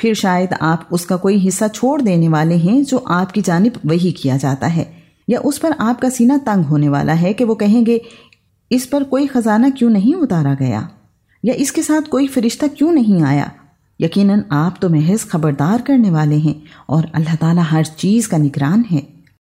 फिर शायद आप उसका कोई हिस्सा छोड़ देने वाले हैं जो आपकी जानब वही किया जाता है, या उस पर आपका सीना तंग होने वाला है कि वो कहेंगे, इस पर कोई खजाना क्यों नहीं उतारा गया? या इसके साथ कोई फरिश्ता क्यों नहीं आया? यकीनन आप तो महज खबरदार करने वाले हैं और अल्लाह ताला हर चीज़ का निगरान है।